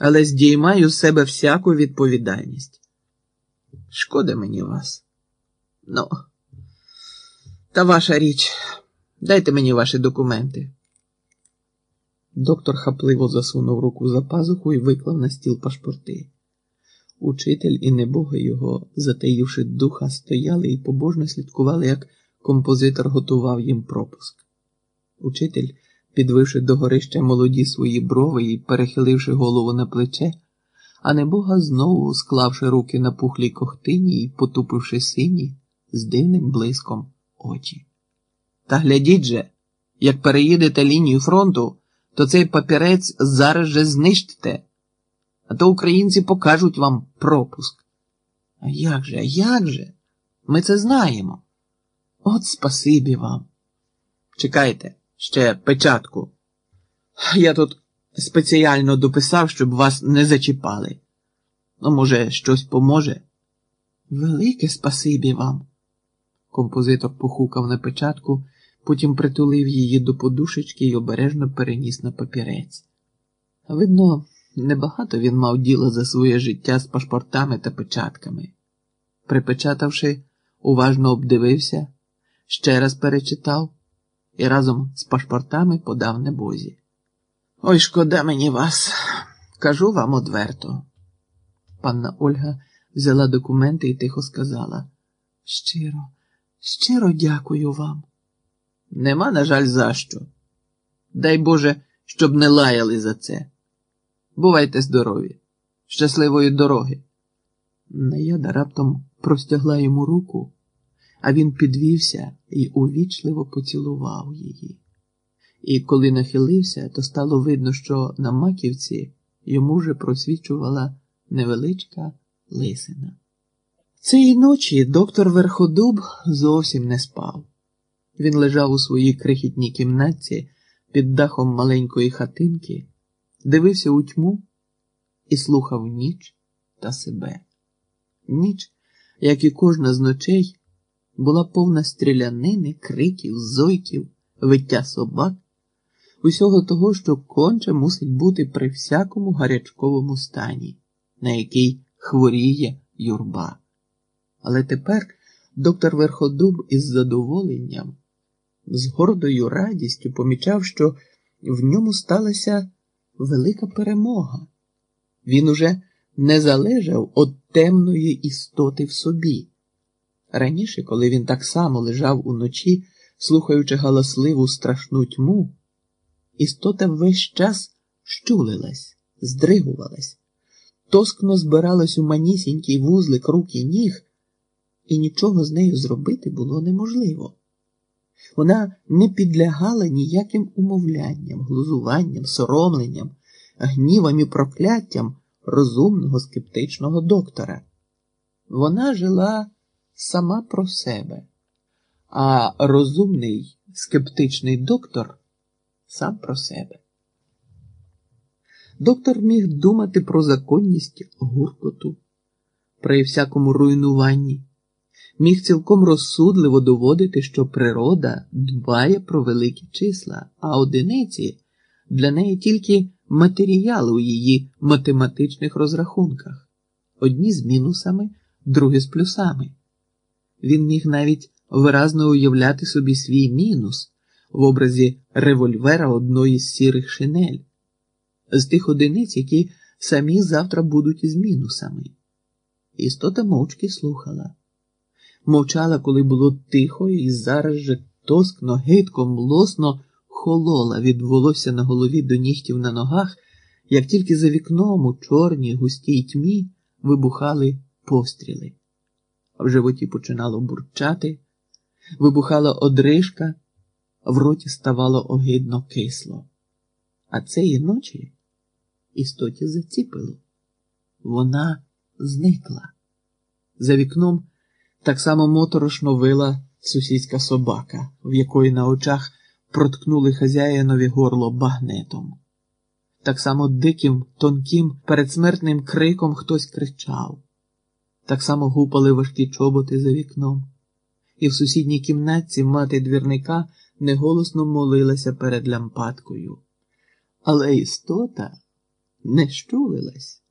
але здіймаю з себе всяку відповідальність. Шкода мені вас. Ну, та ваша річ. Дайте мені ваші документи. Доктор хапливо засунув руку за пазуху і виклав на стіл пашпорти. Учитель і небога його, затаївши духа, стояли і побожно слідкували, як композитор готував їм пропуск. Учитель, підвивши до горища молоді свої брови і перехиливши голову на плече, а небога знову, склавши руки на пухлій кохтині і потупивши сині, з дивним блиском очі. Та глядіть же, як переїдете лінію фронту, то цей папірець зараз же знищте, а то українці покажуть вам пропуск. А як же, а як же? Ми це знаємо. От спасибі вам. Чекайте, ще печатку. Я тут спеціально дописав, щоб вас не зачіпали. Ну, може, щось поможе? Велике спасибі вам. Композитор похукав на печатку, потім притулив її до подушечки і обережно переніс на папірець. Видно, небагато він мав діло за своє життя з пашпортами та печатками. Припечатавши, уважно обдивився, ще раз перечитав і разом з пашпортами подав небозі. Ой, шкода мені вас, кажу вам одверто. Панна Ольга взяла документи і тихо сказала: Щиро, щиро дякую вам. Нема, на жаль, за що. Дай Боже, щоб не лаяли за це. Бувайте здорові, щасливої дороги. Наяда раптом простягла йому руку, а він підвівся і увічливо поцілував її. І коли нахилився, то стало видно, що на маківці йому вже просвічувала невеличка лисина. Цієї ночі доктор Верходуб зовсім не спав. Він лежав у своїй крихітній кімнатці під дахом маленької хатинки, дивився у тьму і слухав ніч та себе. Ніч, як і кожна з ночей, була повна стрілянини, криків, зойків, виття собак, усього того, що конче мусить бути при всякому гарячковому стані, на який хворіє юрба. Але тепер доктор Верходуб із задоволенням, з гордою радістю помічав, що в ньому сталася велика перемога. Він уже не залежав від темної істоти в собі. Раніше, коли він так само лежав уночі, слухаючи галасливу страшну тьму, істота весь час щулилась, здригувалась, тоскно збиралась у манісінький вузлик рук і ніг, і нічого з нею зробити було неможливо. Вона не підлягала ніяким умовлянням, глузуванням, соромленням, гнівам і прокляттям розумного скептичного доктора. Вона жила сама про себе, а розумний скептичний доктор сам про себе. Доктор міг думати про законність гуркоту, при всякому руйнуванні, міг цілком розсудливо доводити, що природа дбає про великі числа, а одиниці для неї тільки матеріал у її математичних розрахунках, одні з мінусами, другі з плюсами. Він міг навіть виразно уявляти собі свій мінус в образі револьвера одної з сірих шинель, з тих одиниць, які самі завтра будуть із мінусами. Істота мовчки слухала, мовчала, коли було тихо, і зараз же тоскно, гидко, млосно холола від волосся на голові до нігтів на ногах, як тільки за вікном у чорній густій тьмі вибухали постріли. В животі починало бурчати, вибухала одрижка, в роті ставало огидно кисло. А цієї ночі істоті заціпило. Вона зникла. За вікном так само моторошно вила сусідська собака, в якої на очах проткнули хазяїнові горло багнетом. Так само диким, тонким, передсмертним криком хтось кричав. Так само гупали важкі чоботи за вікном, і в сусідній кімнатці мати двірника неголосно молилася перед лямпадкою. Але істота не щулилась.